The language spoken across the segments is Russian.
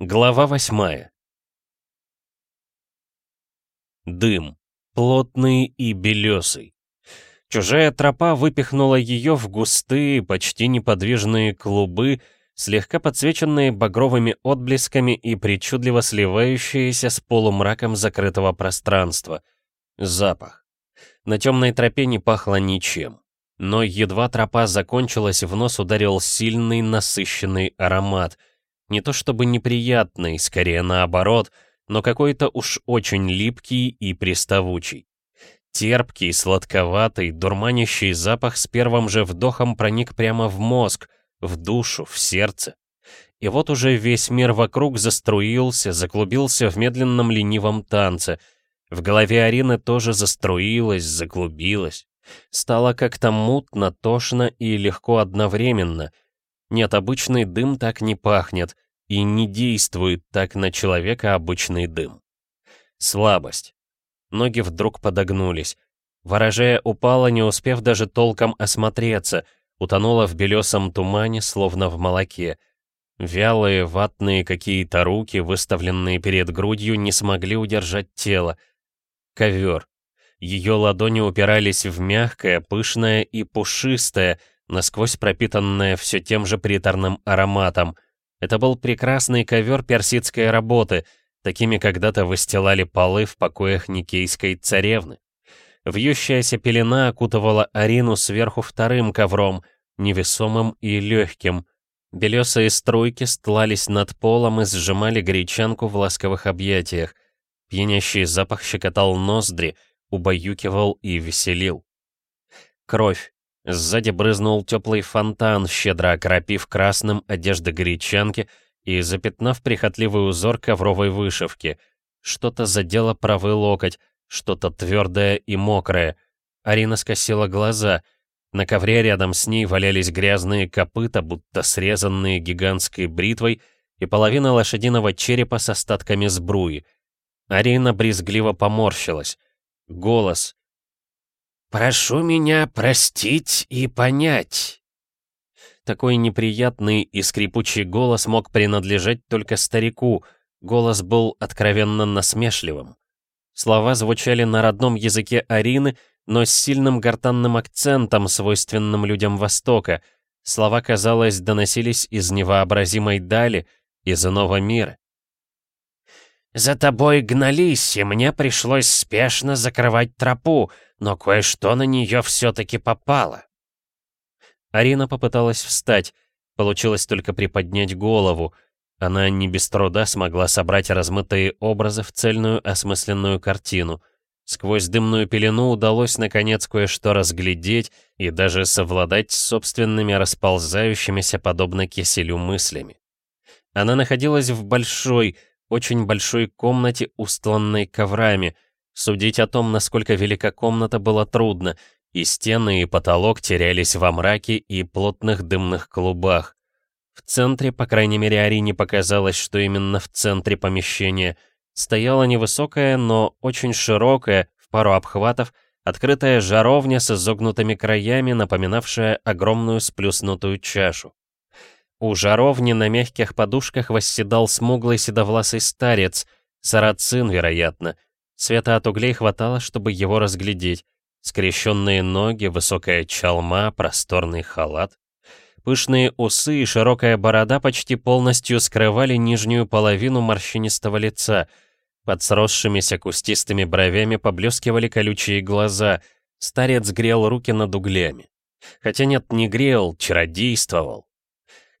Глава восьмая. Дым. Плотный и белесый. Чужая тропа выпихнула ее в густые, почти неподвижные клубы, слегка подсвеченные багровыми отблесками и причудливо сливающиеся с полумраком закрытого пространства. Запах. На темной тропе не пахло ничем. Но едва тропа закончилась, в нос ударил сильный насыщенный аромат. Не то чтобы неприятный, скорее наоборот, но какой-то уж очень липкий и приставучий. Терпкий, сладковатый, дурманящий запах с первым же вдохом проник прямо в мозг, в душу, в сердце. И вот уже весь мир вокруг заструился, заклубился в медленном ленивом танце. В голове Арины тоже заструилась, заклубилась. Стало как-то мутно, тошно и легко одновременно. Нет, обычный дым так не пахнет, и не действует так на человека обычный дым. Слабость. Ноги вдруг подогнулись. Ворожея упала, не успев даже толком осмотреться, утонула в белесом тумане, словно в молоке. Вялые, ватные какие-то руки, выставленные перед грудью, не смогли удержать тело. Ковер. Ее ладони упирались в мягкое, пышное и пушистое, насквозь пропитанное все тем же приторным ароматом. Это был прекрасный ковер персидской работы, такими когда-то выстилали полы в покоях Никейской царевны. Вьющаяся пелена окутывала Арину сверху вторым ковром, невесомым и легким. Белесые струйки стлались над полом и сжимали гречанку в ласковых объятиях. Пьянящий запах щекотал ноздри — убаюкивал и веселил. Кровь. Сзади брызнул теплый фонтан, щедро окропив красным одежды гречанки и запятнав прихотливый узор ковровой вышивки. Что-то задело правый локоть, что-то твердое и мокрое. Арина скосила глаза. На ковре рядом с ней валялись грязные копыта, будто срезанные гигантской бритвой, и половина лошадиного черепа с остатками сбруи. Арина брезгливо поморщилась. Голос. «Прошу меня простить и понять». Такой неприятный и скрипучий голос мог принадлежать только старику, голос был откровенно насмешливым. Слова звучали на родном языке Арины, но с сильным гортанным акцентом, свойственным людям Востока. Слова, казалось, доносились из невообразимой дали, из иного мира. «За тобой гнались, и мне пришлось спешно закрывать тропу, но кое-что на нее все-таки попало». Арина попыталась встать, получилось только приподнять голову. Она не без труда смогла собрать размытые образы в цельную осмысленную картину. Сквозь дымную пелену удалось наконец кое-что разглядеть и даже совладать с собственными расползающимися подобно киселю мыслями. Она находилась в большой, очень большой комнате, устланной коврами. Судить о том, насколько велика комната, было трудно, и стены и потолок терялись во мраке и плотных дымных клубах. В центре, по крайней мере, Арине показалось, что именно в центре помещения стояла невысокая, но очень широкая, в пару обхватов, открытая жаровня с изогнутыми краями, напоминавшая огромную сплюснутую чашу. У жаровни на мягких подушках восседал смуглый седовласый старец, сарацин, вероятно. Света от углей хватало, чтобы его разглядеть. Скрещенные ноги, высокая чалма, просторный халат. Пышные усы и широкая борода почти полностью скрывали нижнюю половину морщинистого лица. Под сросшимися кустистыми бровями поблескивали колючие глаза. Старец грел руки над углями. Хотя нет, не грел, чародействовал.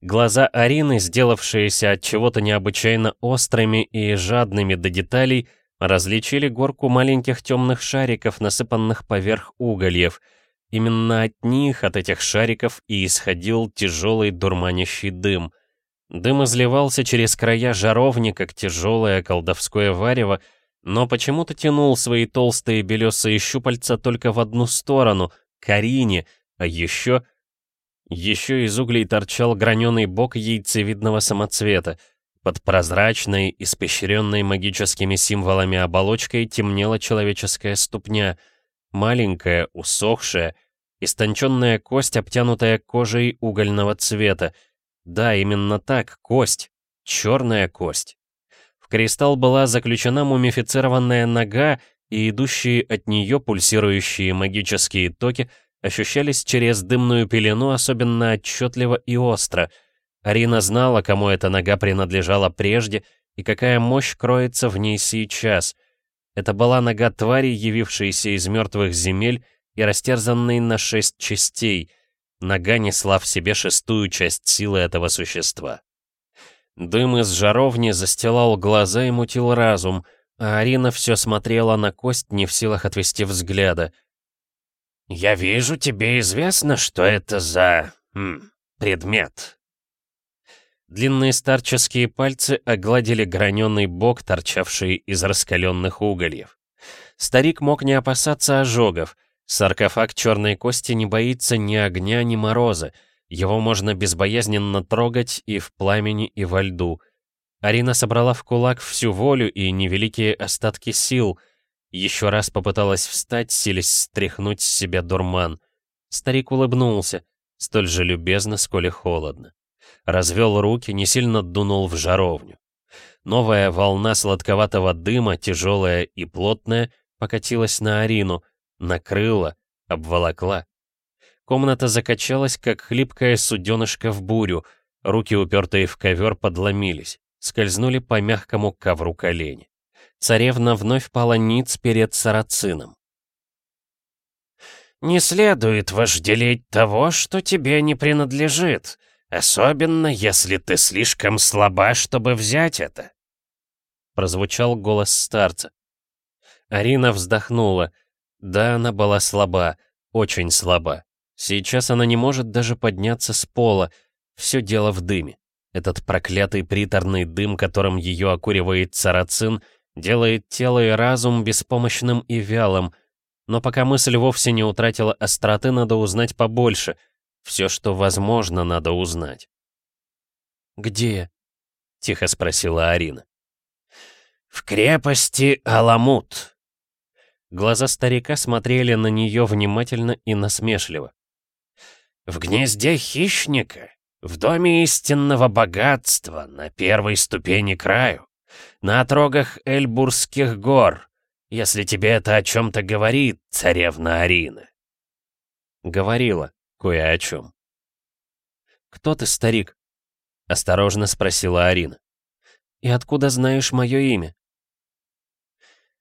Глаза Арины, сделавшиеся от чего-то необычайно острыми и жадными до деталей, различили горку маленьких темных шариков, насыпанных поверх угольев. Именно от них, от этих шариков, и исходил тяжелый дурманящий дым. Дым изливался через края жаровни, как тяжелое колдовское варево, но почему-то тянул свои толстые белесые щупальца только в одну сторону, к Арине, а еще — еще из углей торчал граненый бок яйцевидного самоцвета. Под прозрачной, испещренной магическими символами оболочкой темнела человеческая ступня. Маленькая, усохшая, истонченная кость, обтянутая кожей угольного цвета. Да, именно так, кость. черная кость. В кристалл была заключена мумифицированная нога, и идущие от нее пульсирующие магические токи ощущались через дымную пелену особенно отчетливо и остро. Арина знала, кому эта нога принадлежала прежде, и какая мощь кроется в ней сейчас. Это была нога твари, явившейся из мертвых земель и растерзанной на шесть частей. Нога несла в себе шестую часть силы этого существа. Дым из жаровни застилал глаза и мутил разум, а Арина все смотрела на кость, не в силах отвести взгляда. «Я вижу, тебе известно, что это за... М, предмет». Длинные старческие пальцы огладили граненый бок, торчавший из раскаленных угольев. Старик мог не опасаться ожогов. Саркофаг черной кости не боится ни огня, ни мороза. Его можно безбоязненно трогать и в пламени, и во льду. Арина собрала в кулак всю волю и невеликие остатки сил. Еще раз попыталась встать, силясь стряхнуть с себя дурман. Старик улыбнулся, столь же любезно, сколь и холодно. Развел руки, не сильно дунул в жаровню. Новая волна сладковатого дыма, тяжелая и плотная, покатилась на Арину, накрыла, обволокла. Комната закачалась, как хлипкая суденышко в бурю, руки, упертые в ковер, подломились, скользнули по мягкому ковру колени. Царевна вновь пала ниц перед сарацином. «Не следует вожделеть того, что тебе не принадлежит, особенно если ты слишком слаба, чтобы взять это», — прозвучал голос старца. Арина вздохнула. Да, она была слаба, очень слаба. Сейчас она не может даже подняться с пола. Все дело в дыме. Этот проклятый приторный дым, которым ее окуривает сарацин, делает тело и разум беспомощным и вялым. Но пока мысль вовсе не утратила остроты, надо узнать побольше. Все, что возможно, надо узнать. «Где?» — тихо спросила Арина. «В крепости Аламут». Глаза старика смотрели на нее внимательно и насмешливо. В гнезде хищника, в доме истинного богатства, на первой ступени краю, на отрогах Эльбурских гор, если тебе это о чем-то говорит, царевна Арина. Говорила кое о чем. «Кто ты, старик?» — осторожно спросила Арина. «И откуда знаешь мое имя?»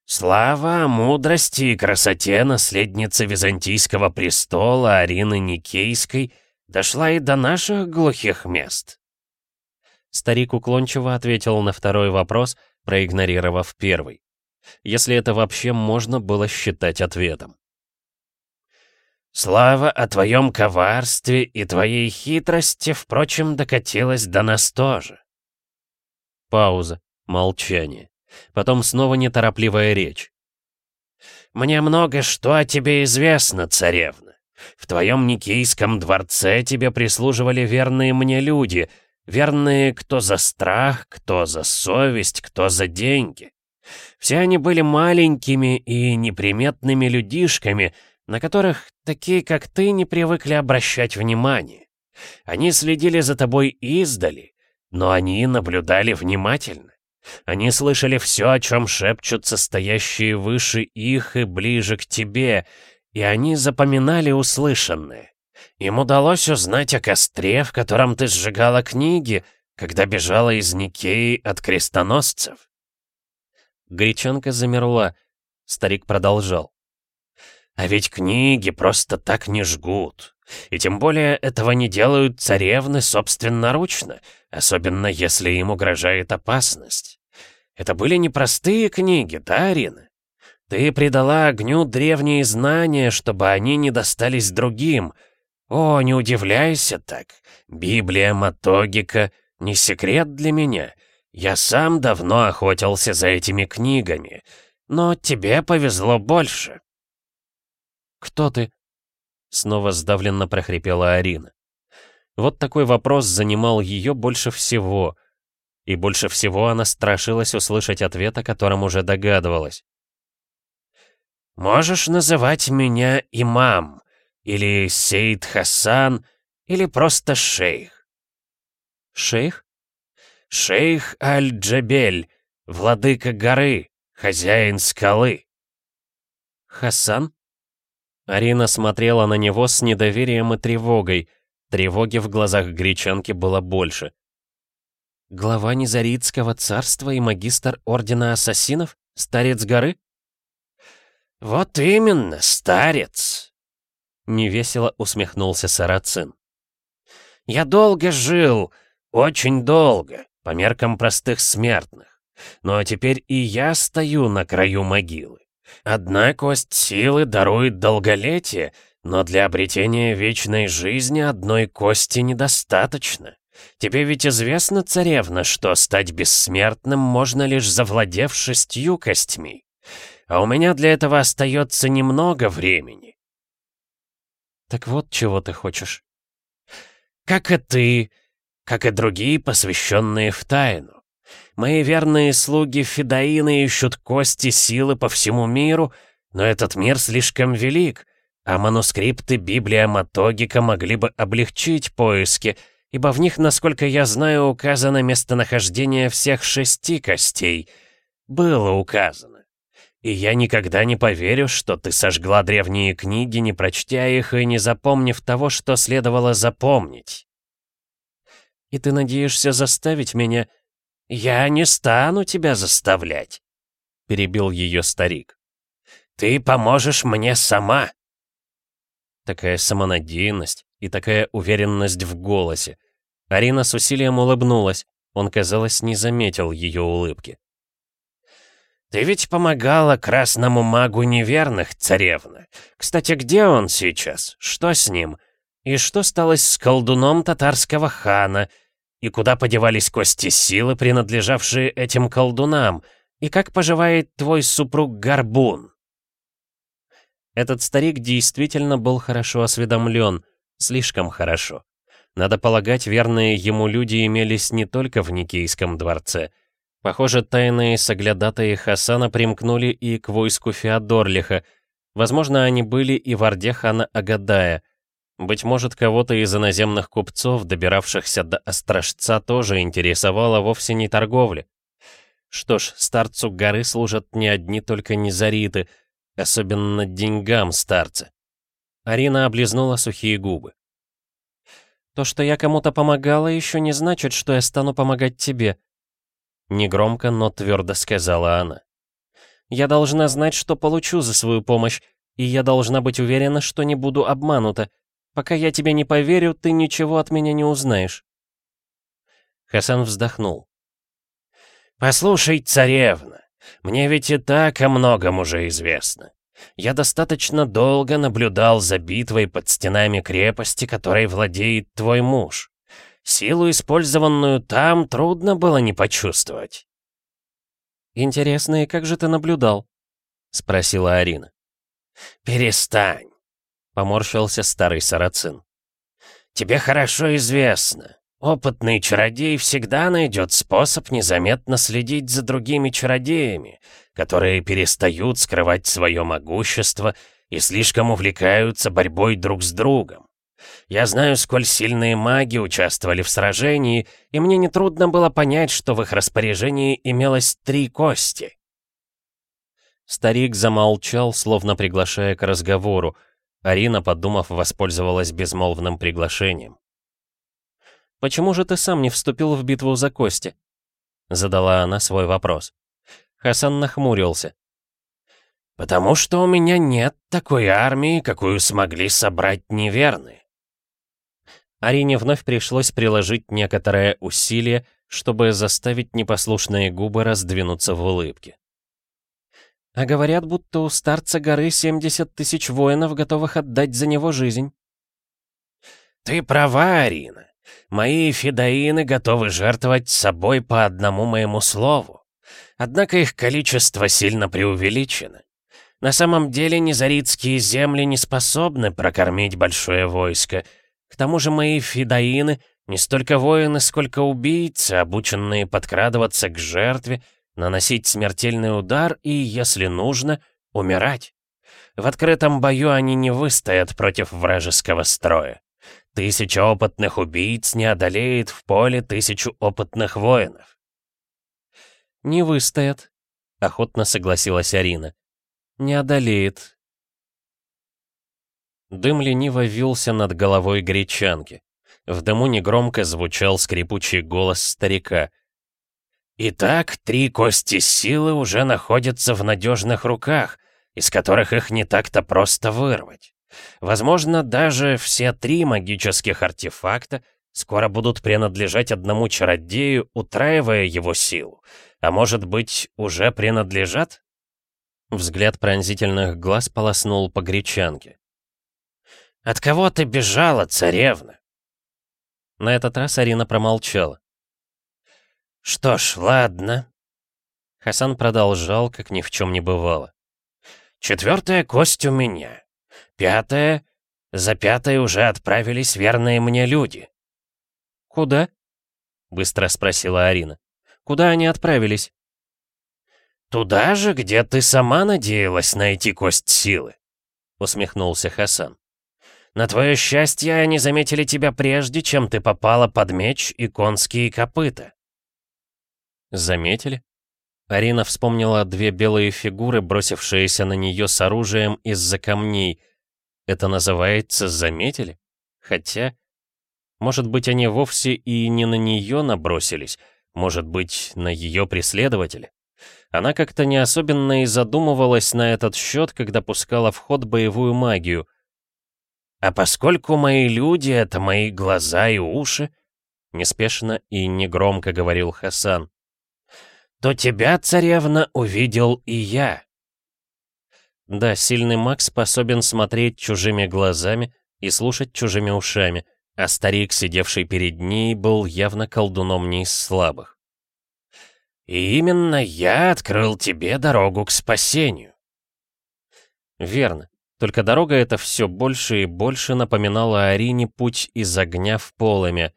Слава, мудрости и красоте наследницы Византийского престола Арины Никейской дошла и до наших глухих мест. Старик уклончиво ответил на второй вопрос, проигнорировав первый. Если это вообще можно было считать ответом. «Слава о твоем коварстве и твоей хитрости, впрочем, докатилась до нас тоже». Пауза, молчание. Потом снова неторопливая речь. «Мне много что о тебе известно, царевна. В твоем Никейском дворце тебе прислуживали верные мне люди, верные кто за страх, кто за совесть, кто за деньги. Все они были маленькими и неприметными людишками, на которых такие, как ты, не привыкли обращать внимание. Они следили за тобой издали, но они наблюдали внимательно. Они слышали все, о чем шепчутся стоящие выше их и ближе к тебе, и они запоминали услышанное. Им удалось узнать о костре, в котором ты сжигала книги, когда бежала из Никеи от крестоносцев. Гречанка замерла. Старик продолжал. А ведь книги просто так не жгут. И тем более этого не делают царевны собственноручно, особенно если им угрожает опасность. Это были непростые книги, да, Арина? Ты предала огню древние знания, чтобы они не достались другим. О, не удивляйся так. Библия Матогика — не секрет для меня. Я сам давно охотился за этими книгами. Но тебе повезло больше. «Кто ты?» Снова сдавленно прохрипела Арина. Вот такой вопрос занимал ее больше всего. И больше всего она страшилась услышать ответ, о котором уже догадывалась. «Можешь называть меня имам, или Сейд Хасан, или просто шейх». «Шейх?» шейх Аль-Джабель, владыка горы, хозяин скалы». «Хасан?» Арина смотрела на него с недоверием и тревогой. Тревоги в глазах гречанки было больше. «Глава Низаритского царства и магистр Ордена Ассасинов? Старец горы?» «Вот именно, старец!» Невесело усмехнулся Сарацин. «Я долго жил, очень долго, по меркам простых смертных. Но теперь и я стою на краю могилы. Одна кость силы дарует долголетие, но для обретения вечной жизни одной кости недостаточно. Тебе ведь известно, царевна, что стать бессмертным можно лишь завладев шестью костьми. А у меня для этого остается немного времени. Так вот, чего ты хочешь. Как и ты, как и другие, посвященные в тайну. Мои верные слуги Федоины ищут кости силы по всему миру, но этот мир слишком велик, а манускрипты Библия Матогика могли бы облегчить поиски, ибо в них, насколько я знаю, указано местонахождение всех шести костей. Было указано. И я никогда не поверю, что ты сожгла древние книги, не прочтя их и не запомнив того, что следовало запомнить. И ты надеешься заставить меня «Я не стану тебя заставлять», — перебил ее старик. «Ты поможешь мне сама». Такая самонадеянность и такая уверенность в голосе. Арина с усилием улыбнулась. Он, казалось, не заметил ее улыбки. «Ты ведь помогала красному магу неверных, царевна. Кстати, где он сейчас? Что с ним? И что стало с колдуном татарского хана?» И куда подевались кости силы, принадлежавшие этим колдунам? И как поживает твой супруг Горбун?» Этот старик действительно был хорошо осведомлен, слишком хорошо. Надо полагать, верные ему люди имелись не только в Никейском дворце. Похоже, тайные соглядатые Хасана примкнули и к войску Феодорлиха. Возможно, они были и в Орде хана Агадая — быть может, кого-то из иноземных купцов, добиравшихся до Острожца, тоже интересовала вовсе не торговля. Что ж, старцу горы служат не одни только низариты, особенно деньгам старца. Арина облизнула сухие губы. «То, что я кому-то помогала, еще не значит, что я стану помогать тебе», Негромко, но твердо сказала она. «Я должна знать, что получу за свою помощь, и я должна быть уверена, что не буду обманута. Пока я тебе не поверю, ты ничего от меня не узнаешь». Хасан вздохнул. «Послушай, царевна, мне ведь и так о многом уже известно. Я достаточно долго наблюдал за битвой под стенами крепости, которой владеет твой муж. Силу, использованную там, трудно было не почувствовать». «Интересно, и как же ты наблюдал?» — спросила Арина. «Перестань. Поморщился старый сарацин. «Тебе хорошо известно. Опытный чародей всегда найдет способ незаметно следить за другими чародеями, которые перестают скрывать свое могущество и слишком увлекаются борьбой друг с другом. Я знаю, сколь сильные маги участвовали в сражении, и мне нетрудно было понять, что в их распоряжении имелось три кости». Старик замолчал, словно приглашая к разговору, Арина, подумав, воспользовалась безмолвным приглашением. «Почему же ты сам не вступил в битву за кости?» Задала она свой вопрос. Хасан нахмурился. «Потому что у меня нет такой армии, какую смогли собрать неверные». Арине вновь пришлось приложить некоторое усилие, чтобы заставить непослушные губы раздвинуться в улыбке. А говорят, будто у старца горы 70 тысяч воинов, готовых отдать за него жизнь. Ты права, Арина. Мои федоины готовы жертвовать собой по одному моему слову. Однако их количество сильно преувеличено. На самом деле низаритские земли не способны прокормить большое войско. К тому же мои федоины не столько воины, сколько убийцы, обученные подкрадываться к жертве наносить смертельный удар и, если нужно, умирать. В открытом бою они не выстоят против вражеского строя. Тысяча опытных убийц не одолеет в поле тысячу опытных воинов. «Не выстоят», — охотно согласилась Арина. «Не одолеет». Дым лениво вился над головой гречанки. В дыму негромко звучал скрипучий голос старика. «Итак, три кости силы уже находятся в надежных руках, из которых их не так-то просто вырвать. Возможно, даже все три магических артефакта скоро будут принадлежать одному чародею, утраивая его силу. А может быть, уже принадлежат? Взгляд пронзительных глаз полоснул по гречанке. «От кого ты бежала, царевна?» На этот раз Арина промолчала. «Что ж, ладно». Хасан продолжал, как ни в чем не бывало. «Четвертая кость у меня. Пятая... За пятой уже отправились верные мне люди». «Куда?» — быстро спросила Арина. «Куда они отправились?» «Туда же, где ты сама надеялась найти кость силы», — усмехнулся Хасан. «На твое счастье, они заметили тебя прежде, чем ты попала под меч и конские копыта». «Заметили?» Арина вспомнила две белые фигуры, бросившиеся на нее с оружием из-за камней — это называется «заметили»? Хотя... Может быть, они вовсе и не на нее набросились, может быть, на ее преследователя. Она как-то не особенно и задумывалась на этот счет, когда пускала в ход боевую магию. «А поскольку мои люди — это мои глаза и уши», — неспешно и негромко говорил Хасан, «то тебя, царевна, увидел и я». Да, сильный маг способен смотреть чужими глазами и слушать чужими ушами, а старик, сидевший перед ней, был явно колдуном не из слабых. «И именно я открыл тебе дорогу к спасению». Верно. Только дорога эта все больше и больше напоминала Арине путь из огня в полымя.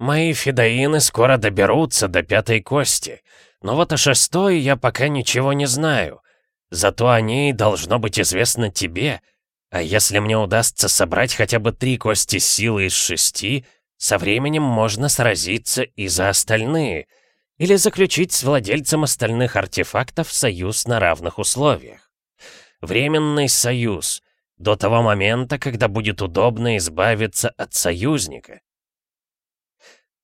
«Мои фидаины скоро доберутся до пятой кости, но вот о шестой я пока ничего не знаю. Зато о ней должно быть известно тебе. А если мне удастся собрать хотя бы три кости силы из шести, со временем можно сразиться и за остальные. Или заключить с владельцем остальных артефактов союз на равных условиях. Временный союз. До того момента, когда будет удобно избавиться от союзника.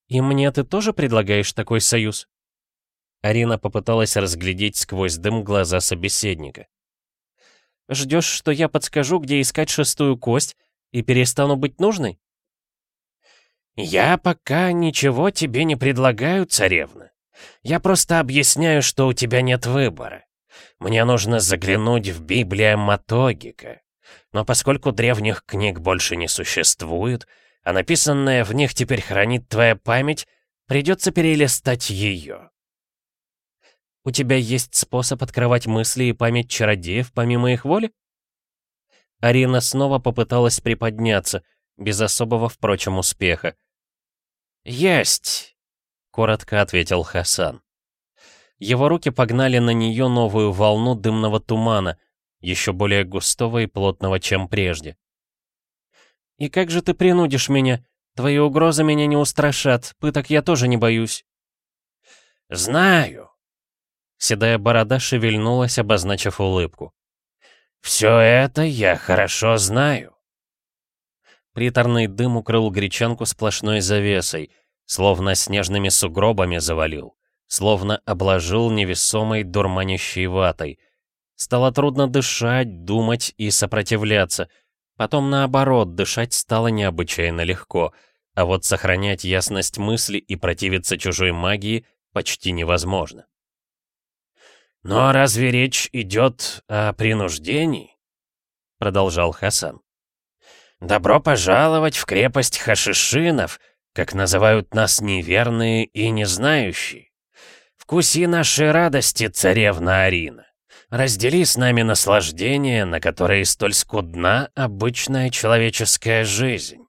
«И мне ты тоже предлагаешь такой союз?» Арина попыталась разглядеть сквозь дым глаза собеседника. «Ждешь, что я подскажу, где искать шестую кость, и перестану быть нужной?» «Я пока ничего тебе не предлагаю, царевна. Я просто объясняю, что у тебя нет выбора. Мне нужно заглянуть в Библия Матогика. Но поскольку древних книг больше не существует, а написанное в них теперь хранит твоя память, придется перелистать ее. У тебя есть способ открывать мысли и память чародеев помимо их воли? Арина снова попыталась приподняться, без особого, впрочем, успеха. «Есть!» — коротко ответил Хасан. Его руки погнали на нее новую волну дымного тумана, еще более густого и плотного, чем прежде. «И как же ты принудишь меня? Твои угрозы меня не устрашат, пыток я тоже не боюсь». «Знаю», Седая борода шевельнулась, обозначив улыбку. «Все это я хорошо знаю». Приторный дым укрыл гречанку сплошной завесой, словно снежными сугробами завалил, словно обложил невесомой дурманящей ватой. Стало трудно дышать, думать и сопротивляться. Потом, наоборот, дышать стало необычайно легко, а вот сохранять ясность мысли и противиться чужой магии почти невозможно. «Но разве речь идет о принуждении?» Продолжал Хасан. «Добро пожаловать в крепость хашишинов, как называют нас неверные и незнающие. Вкуси нашей радости, царевна Арина. Раздели с нами наслаждение, на которое столь скудна обычная человеческая жизнь».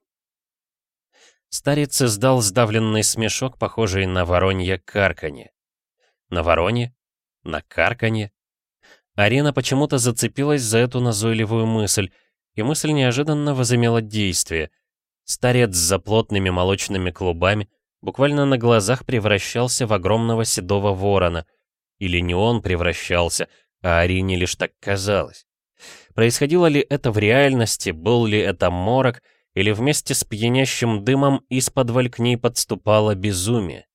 Старец издал сдавленный смешок, похожий на воронье карканье. На воронье на карканье. Арина почему-то зацепилась за эту назойливую мысль, и мысль неожиданно возымела действие. Старец за плотными молочными клубами буквально на глазах превращался в огромного седого ворона. Или не он превращался, а Арине лишь так казалось. Происходило ли это в реальности, был ли это морок, или вместе с пьянящим дымом из-под к ней подступало безумие?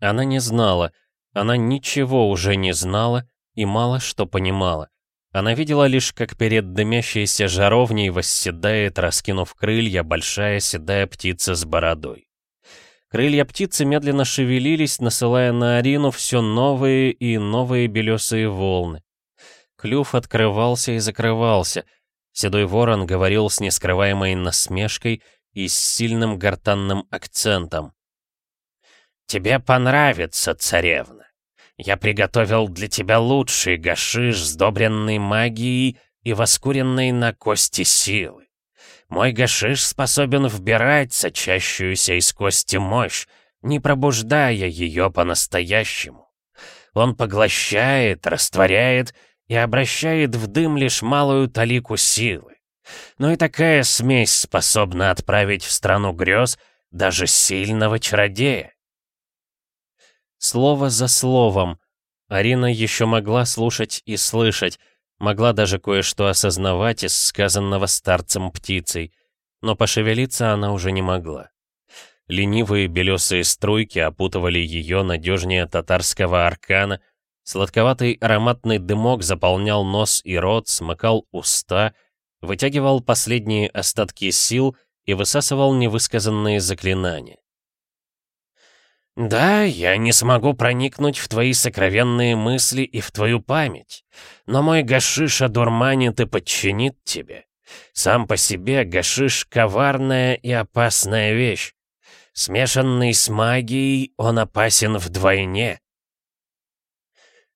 Она не знала, она ничего уже не знала и мало что понимала. Она видела лишь, как перед дымящейся жаровней восседает, раскинув крылья, большая седая птица с бородой. Крылья птицы медленно шевелились, насылая на Арину все новые и новые белесые волны. Клюв открывался и закрывался. Седой ворон говорил с нескрываемой насмешкой и с сильным гортанным акцентом. «Тебе понравится, царевна. Я приготовил для тебя лучший гашиш, сдобренный магией и воскуренный на кости силы. Мой гашиш способен вбирать сочащуюся из кости мощь, не пробуждая ее по-настоящему. Он поглощает, растворяет и обращает в дым лишь малую талику силы. Но и такая смесь способна отправить в страну грез даже сильного чародея. Слово за словом. Арина еще могла слушать и слышать, могла даже кое-что осознавать из сказанного старцем птицей, но пошевелиться она уже не могла. Ленивые белесые струйки опутывали ее надежнее татарского аркана, сладковатый ароматный дымок заполнял нос и рот, смыкал уста, вытягивал последние остатки сил и высасывал невысказанные заклинания. «Да, я не смогу проникнуть в твои сокровенные мысли и в твою память, но мой гашиш одурманит и подчинит тебе. Сам по себе гашиш — коварная и опасная вещь. Смешанный с магией, он опасен вдвойне».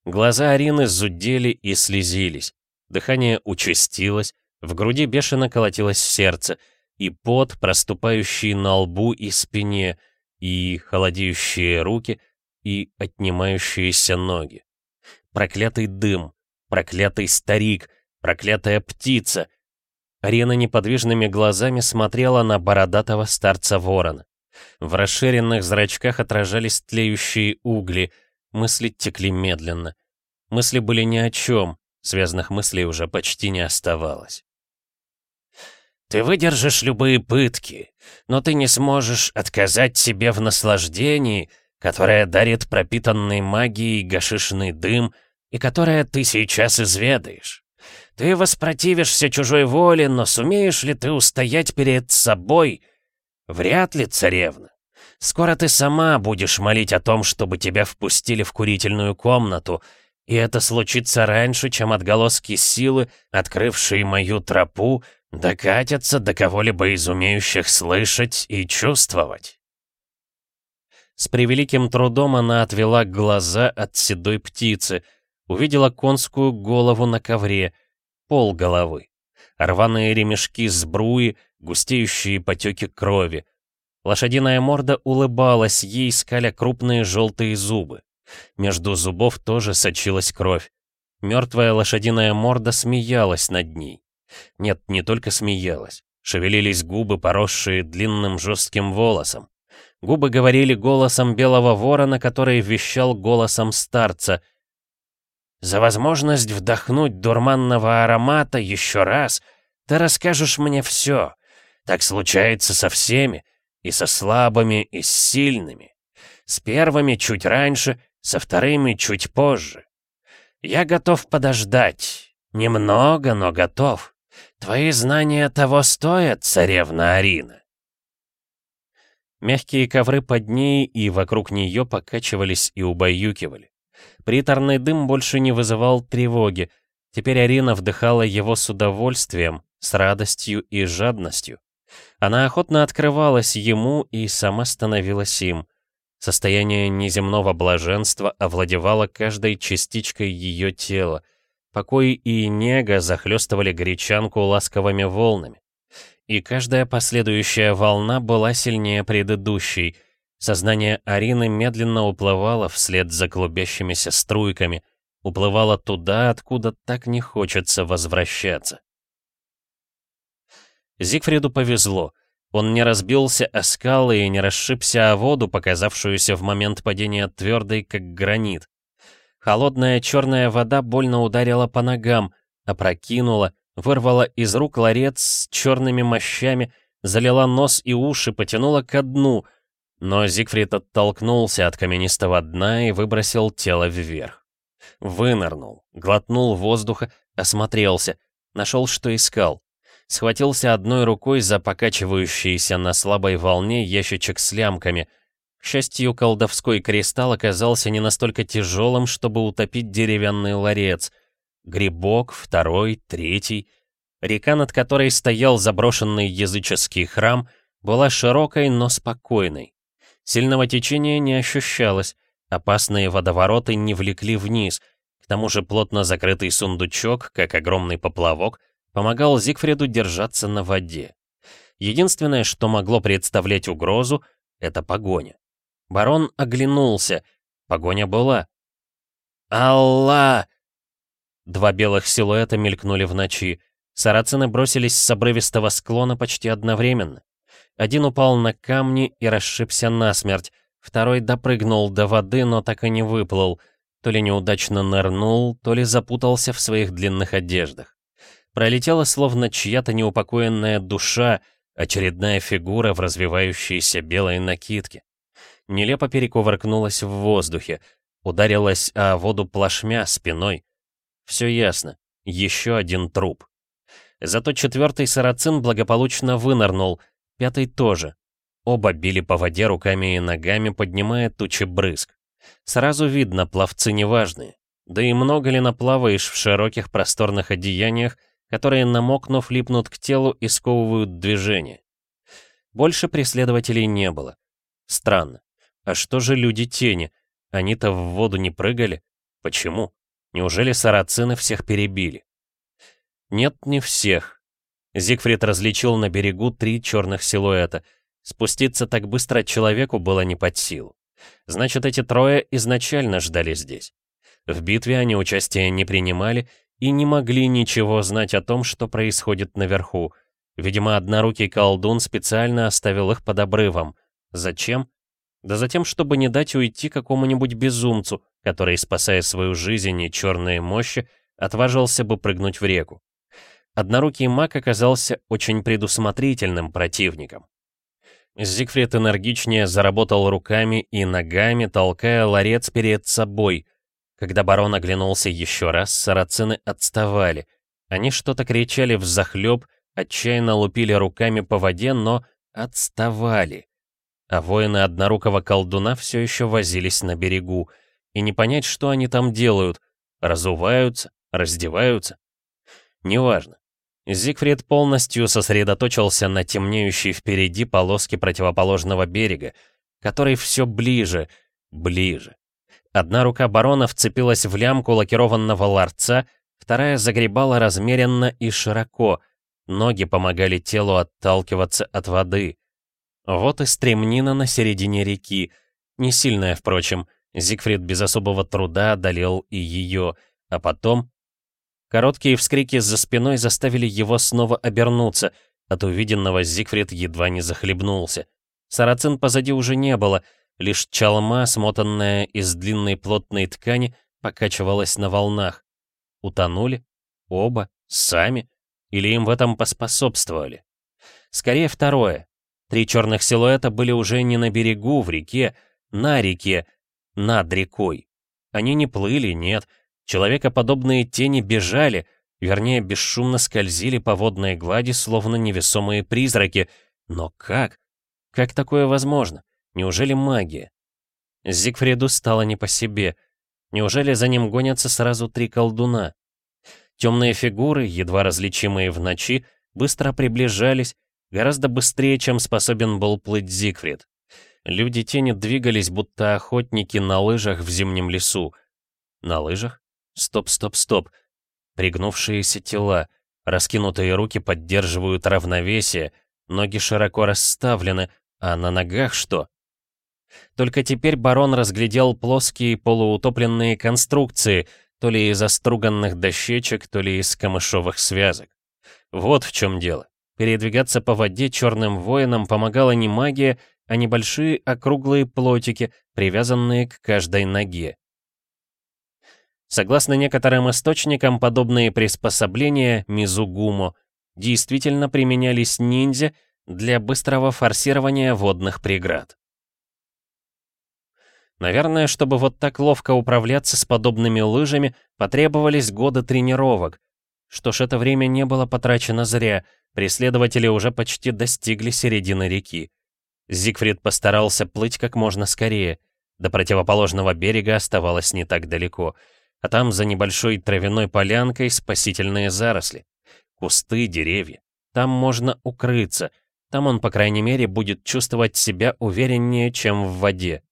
Глаза Арины зудели и слезились, дыхание участилось, в груди бешено колотилось сердце, и пот, проступающий на лбу и спине — и холодеющие руки, и отнимающиеся ноги. Проклятый дым, проклятый старик, проклятая птица. Арена неподвижными глазами смотрела на бородатого старца ворона. В расширенных зрачках отражались тлеющие угли, мысли текли медленно. Мысли были ни о чем, связанных мыслей уже почти не оставалось. Ты выдержишь любые пытки, но ты не сможешь отказать себе в наслаждении, которое дарит пропитанный магией гашишный дым и которое ты сейчас изведаешь. Ты воспротивишься чужой воле, но сумеешь ли ты устоять перед собой? Вряд ли, царевна. Скоро ты сама будешь молить о том, чтобы тебя впустили в курительную комнату, и это случится раньше, чем отголоски силы, открывшие мою тропу, Докатятся до кого-либо из умеющих слышать и чувствовать. С превеликим трудом она отвела глаза от седой птицы, увидела конскую голову на ковре, пол головы, рваные ремешки сбруи, густеющие потеки крови. Лошадиная морда улыбалась ей, скаля крупные желтые зубы. Между зубов тоже сочилась кровь. Мертвая лошадиная морда смеялась над ней. Нет, не только смеялась. Шевелились губы, поросшие длинным жестким волосом. Губы говорили голосом белого ворона, который вещал голосом старца. «За возможность вдохнуть дурманного аромата еще раз ты расскажешь мне все. Так случается со всеми, и со слабыми, и с сильными. С первыми чуть раньше, со вторыми чуть позже. Я готов подождать. Немного, но готов. Твои знания того стоят, царевна Арина. Мягкие ковры под ней и вокруг нее покачивались и убаюкивали. Приторный дым больше не вызывал тревоги. Теперь Арина вдыхала его с удовольствием, с радостью и жадностью. Она охотно открывалась ему и сама становилась им. Состояние неземного блаженства овладевало каждой частичкой ее тела — Покой и нега захлестывали гречанку ласковыми волнами. И каждая последующая волна была сильнее предыдущей. Сознание Арины медленно уплывало вслед за клубящимися струйками, уплывало туда, откуда так не хочется возвращаться. Зигфриду повезло. Он не разбился о скалы и не расшибся о воду, показавшуюся в момент падения твердой, как гранит. Холодная черная вода больно ударила по ногам, опрокинула, вырвала из рук ларец с черными мощами, залила нос и уши, потянула ко дну, но Зигфрид оттолкнулся от каменистого дна и выбросил тело вверх. Вынырнул, глотнул воздуха, осмотрелся, нашел, что искал. Схватился одной рукой за покачивающийся на слабой волне ящичек с лямками — к счастью, колдовской кристалл оказался не настолько тяжелым, чтобы утопить деревянный ларец. Грибок, второй, третий. Река, над которой стоял заброшенный языческий храм, была широкой, но спокойной. Сильного течения не ощущалось, опасные водовороты не влекли вниз, к тому же плотно закрытый сундучок, как огромный поплавок, помогал Зигфриду держаться на воде. Единственное, что могло представлять угрозу, это погоня. Барон оглянулся. Погоня была. «Алла!» Два белых силуэта мелькнули в ночи. Сарацины бросились с обрывистого склона почти одновременно. Один упал на камни и расшибся насмерть, второй допрыгнул до воды, но так и не выплыл, то ли неудачно нырнул, то ли запутался в своих длинных одеждах. Пролетела словно чья-то неупокоенная душа, очередная фигура в развивающейся белой накидке нелепо перекувыркнулась в воздухе, ударилась о воду плашмя спиной. Все ясно, еще один труп. Зато четвертый сарацин благополучно вынырнул, пятый тоже. Оба били по воде руками и ногами, поднимая тучи брызг. Сразу видно, пловцы неважные. Да и много ли наплаваешь в широких просторных одеяниях, которые, намокнув, липнут к телу и сковывают движение. Больше преследователей не было. Странно. А что же люди-тени? Они-то в воду не прыгали? Почему? Неужели сарацины всех перебили? Нет, не всех. Зигфрид различил на берегу три черных силуэта. Спуститься так быстро человеку было не под силу. Значит, эти трое изначально ждали здесь. В битве они участия не принимали и не могли ничего знать о том, что происходит наверху. Видимо, однорукий колдун специально оставил их под обрывом. Зачем? Да затем, чтобы не дать уйти какому-нибудь безумцу, который, спасая свою жизнь и черные мощи, отважился бы прыгнуть в реку. Однорукий маг оказался очень предусмотрительным противником. Зигфрид энергичнее заработал руками и ногами, толкая ларец перед собой. Когда барон оглянулся еще раз, сарацины отставали. Они что-то кричали взахлеб, отчаянно лупили руками по воде, но отставали а воины однорукого колдуна все еще возились на берегу, и не понять, что они там делают, разуваются, раздеваются. Неважно. Зигфрид полностью сосредоточился на темнеющей впереди полоске противоположного берега, который все ближе, ближе. Одна рука барона вцепилась в лямку лакированного ларца, вторая загребала размеренно и широко, ноги помогали телу отталкиваться от воды. Вот и стремнина на середине реки. Не сильная, впрочем. Зигфрид без особого труда одолел и ее. А потом... Короткие вскрики за спиной заставили его снова обернуться. От увиденного Зигфрид едва не захлебнулся. Сарацин позади уже не было. Лишь чалма, смотанная из длинной плотной ткани, покачивалась на волнах. Утонули? Оба? Сами? Или им в этом поспособствовали? Скорее второе. Три черных силуэта были уже не на берегу, в реке, на реке, над рекой. Они не плыли, нет. Человекоподобные тени бежали, вернее, бесшумно скользили по водной глади, словно невесомые призраки. Но как? Как такое возможно? Неужели магия? Зигфриду стало не по себе. Неужели за ним гонятся сразу три колдуна? Темные фигуры, едва различимые в ночи, быстро приближались, Гораздо быстрее, чем способен был плыть Зигфрид. Люди-тени двигались, будто охотники на лыжах в зимнем лесу. На лыжах? Стоп, стоп, стоп. Пригнувшиеся тела, раскинутые руки поддерживают равновесие, ноги широко расставлены, а на ногах что? Только теперь барон разглядел плоские полуутопленные конструкции, то ли из оструганных дощечек, то ли из камышовых связок. Вот в чем дело. Передвигаться по воде черным воинам помогала не магия, а небольшие округлые плотики, привязанные к каждой ноге. Согласно некоторым источникам, подобные приспособления Мизугумо действительно применялись ниндзя для быстрого форсирования водных преград. Наверное, чтобы вот так ловко управляться с подобными лыжами, потребовались годы тренировок. Что ж, это время не было потрачено зря, преследователи уже почти достигли середины реки. Зигфрид постарался плыть как можно скорее. До противоположного берега оставалось не так далеко — а там за небольшой травяной полянкой спасительные заросли. Кусты, деревья. Там можно укрыться. Там он, по крайней мере, будет чувствовать себя увереннее, чем в воде.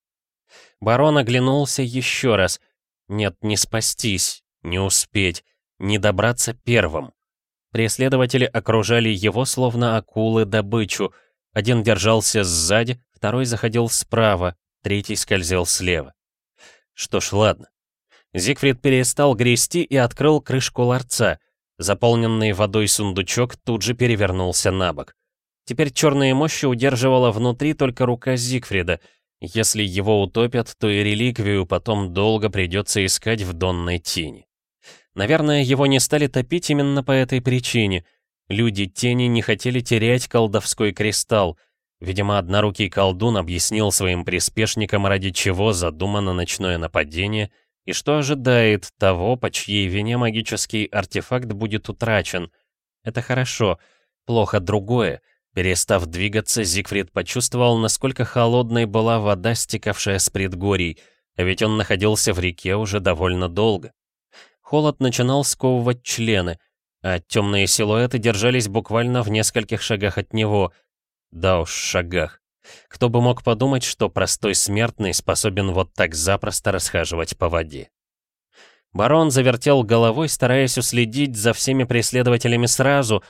Барон оглянулся еще раз. Нет, не спастись, не успеть, не добраться первым. Преследователи окружали его, словно акулы, добычу. Один держался сзади, второй заходил справа, третий скользил слева. Что ж, ладно. Зигфрид перестал грести и открыл крышку ларца. Заполненный водой сундучок тут же перевернулся на бок. Теперь черные мощи удерживала внутри только рука Зигфрида. Если его утопят, то и реликвию потом долго придется искать в донной тени. Наверное, его не стали топить именно по этой причине. Люди тени не хотели терять колдовской кристалл. Видимо, однорукий колдун объяснил своим приспешникам, ради чего задумано ночное нападение — и что ожидает того, по чьей вине магический артефакт будет утрачен. Это хорошо, плохо другое. Перестав двигаться, Зигфрид почувствовал, насколько холодной была вода, стекавшая с предгорий, а ведь он находился в реке уже довольно долго. Холод начинал сковывать члены, а темные силуэты держались буквально в нескольких шагах от него. Да уж, шагах. Кто бы мог подумать, что простой смертный способен вот так запросто расхаживать по воде. Барон завертел головой, стараясь уследить за всеми преследователями сразу,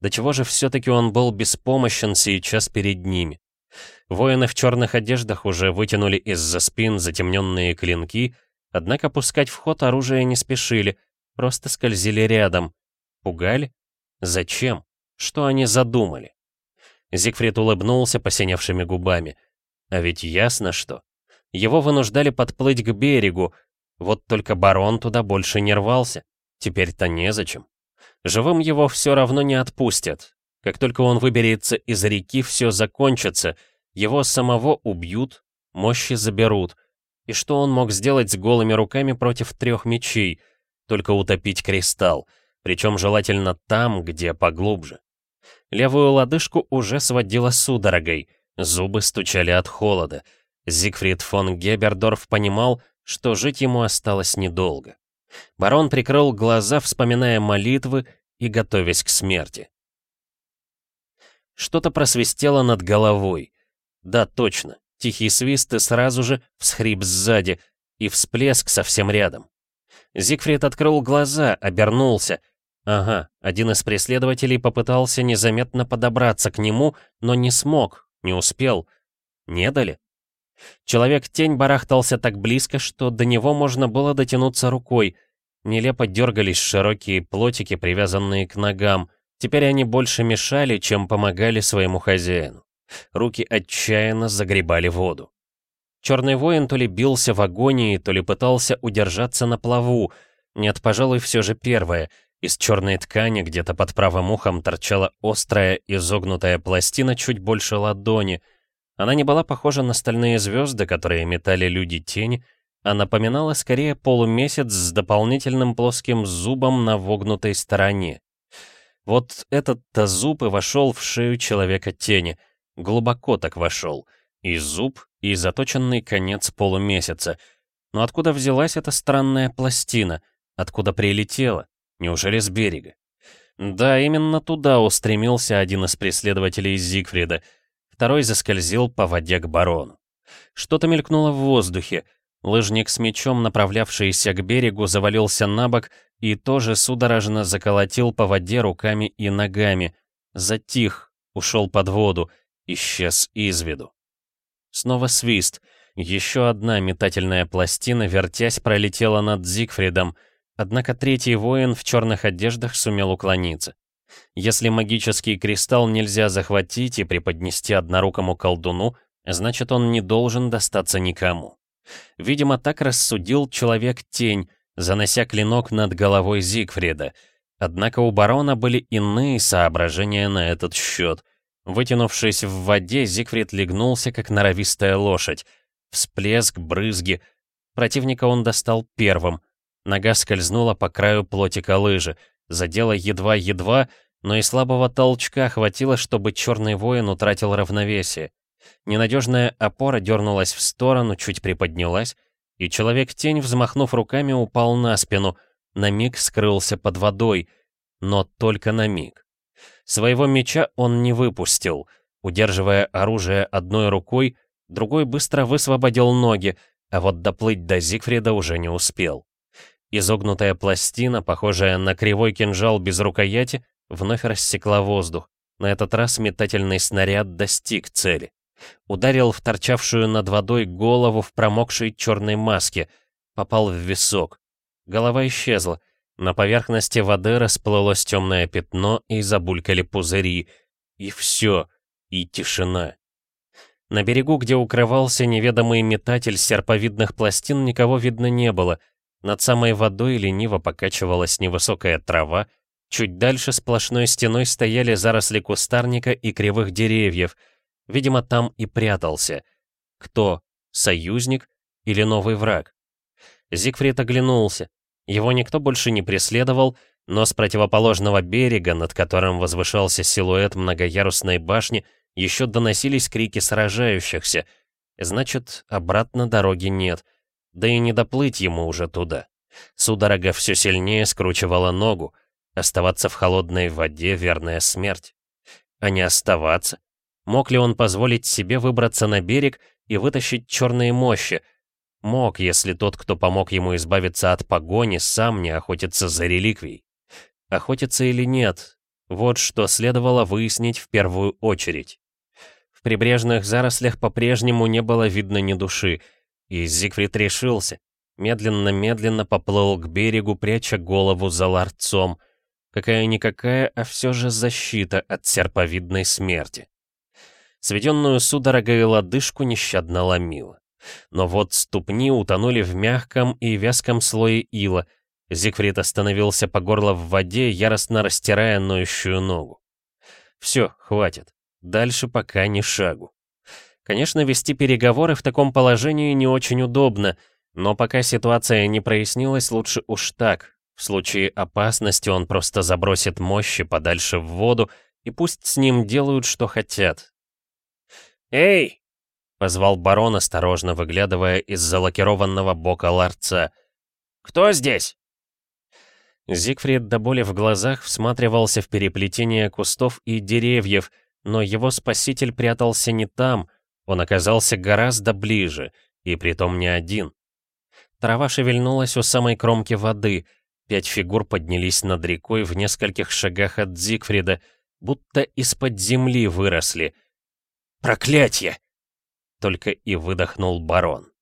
до чего же все-таки он был беспомощен сейчас перед ними. Воины в черных одеждах уже вытянули из-за спин затемненные клинки, однако пускать в ход оружие не спешили, просто скользили рядом. Пугали? Зачем? Что они задумали? Зигфрид улыбнулся посиневшими губами. А ведь ясно что. Его вынуждали подплыть к берегу. Вот только барон туда больше не рвался. Теперь-то незачем. Живым его все равно не отпустят. Как только он выберется из реки, все закончится. Его самого убьют, мощи заберут. И что он мог сделать с голыми руками против трех мечей? Только утопить кристалл. Причем желательно там, где поглубже. Левую лодыжку уже сводила судорогой, зубы стучали от холода. Зигфрид фон Гебердорф понимал, что жить ему осталось недолго. Барон прикрыл глаза, вспоминая молитвы и готовясь к смерти. Что-то просвистело над головой. Да, точно, тихий свист и сразу же всхрип сзади, и всплеск совсем рядом. Зигфрид открыл глаза, обернулся, Ага, один из преследователей попытался незаметно подобраться к нему, но не смог, не успел. Не дали? Человек-тень барахтался так близко, что до него можно было дотянуться рукой. Нелепо дергались широкие плотики, привязанные к ногам. Теперь они больше мешали, чем помогали своему хозяину. Руки отчаянно загребали воду. Черный воин то ли бился в агонии, то ли пытался удержаться на плаву. Нет, пожалуй, все же первое — из черной ткани где-то под правым ухом торчала острая изогнутая пластина чуть больше ладони. Она не была похожа на стальные звезды, которые метали люди тени, а напоминала скорее полумесяц с дополнительным плоским зубом на вогнутой стороне. Вот этот-то зуб и вошел в шею человека тени, глубоко так вошел. И зуб, и заточенный конец полумесяца. Но откуда взялась эта странная пластина? Откуда прилетела? Неужели с берега? Да, именно туда устремился один из преследователей Зигфрида. Второй заскользил по воде к барону. Что-то мелькнуло в воздухе. Лыжник с мечом, направлявшийся к берегу, завалился на бок и тоже судорожно заколотил по воде руками и ногами. Затих, ушел под воду, исчез из виду. Снова свист. Еще одна метательная пластина, вертясь, пролетела над Зигфридом — Однако третий воин в черных одеждах сумел уклониться. Если магический кристалл нельзя захватить и преподнести однорукому колдуну, значит он не должен достаться никому. Видимо, так рассудил человек-тень, занося клинок над головой Зигфрида. Однако у барона были иные соображения на этот счет. Вытянувшись в воде, Зигфрид легнулся, как норовистая лошадь. Всплеск, брызги. Противника он достал первым. Нога скользнула по краю плотика лыжи, задела едва-едва, но и слабого толчка хватило, чтобы черный воин утратил равновесие. Ненадежная опора дернулась в сторону, чуть приподнялась, и человек-тень, взмахнув руками, упал на спину, на миг скрылся под водой, но только на миг. Своего меча он не выпустил, удерживая оружие одной рукой, другой быстро высвободил ноги, а вот доплыть до Зигфрида уже не успел. Изогнутая пластина, похожая на кривой кинжал без рукояти, вновь рассекла воздух. На этот раз метательный снаряд достиг цели. Ударил в торчавшую над водой голову в промокшей черной маске. Попал в висок. Голова исчезла. На поверхности воды расплылось темное пятно и забулькали пузыри. И все. И тишина. На берегу, где укрывался неведомый метатель серповидных пластин, никого видно не было. Над самой водой лениво покачивалась невысокая трава. Чуть дальше сплошной стеной стояли заросли кустарника и кривых деревьев — Видимо, там и прятался. Кто? Союзник или новый враг? Зигфрид оглянулся. Его никто больше не преследовал, но с противоположного берега, над которым возвышался силуэт многоярусной башни, еще доносились крики сражающихся. Значит, обратно дороги нет. Да и не доплыть ему уже туда. Судорога все сильнее скручивала ногу. Оставаться в холодной воде — верная смерть. А не оставаться Мог ли он позволить себе выбраться на берег и вытащить черные мощи? Мог, если тот, кто помог ему избавиться от погони, сам не охотится за реликвией. Охотится или нет? Вот что следовало выяснить в первую очередь. В прибрежных зарослях по-прежнему не было видно ни души, и Зигфрид решился. Медленно-медленно поплыл к берегу, пряча голову за ларцом. Какая-никакая, а все же защита от серповидной смерти. Сведенную судорогой лодыжку нещадно ломило. Но вот ступни утонули в мягком и вязком слое ила. Зигфрид остановился по горло в воде, яростно растирая ноющую ногу. Все, хватит. Дальше пока ни шагу. Конечно, вести переговоры в таком положении не очень удобно, но пока ситуация не прояснилась, лучше уж так. В случае опасности он просто забросит мощи подальше в воду, и пусть с ним делают, что хотят. «Эй!» — позвал барон, осторожно выглядывая из залакированного бока ларца. «Кто здесь?» Зигфрид до боли в глазах всматривался в переплетение кустов и деревьев, но его спаситель прятался не там, он оказался гораздо ближе, и притом не один. Трава шевельнулась у самой кромки воды, пять фигур поднялись над рекой в нескольких шагах от Зигфрида, будто из-под земли выросли — «Проклятье!» Только и выдохнул барон.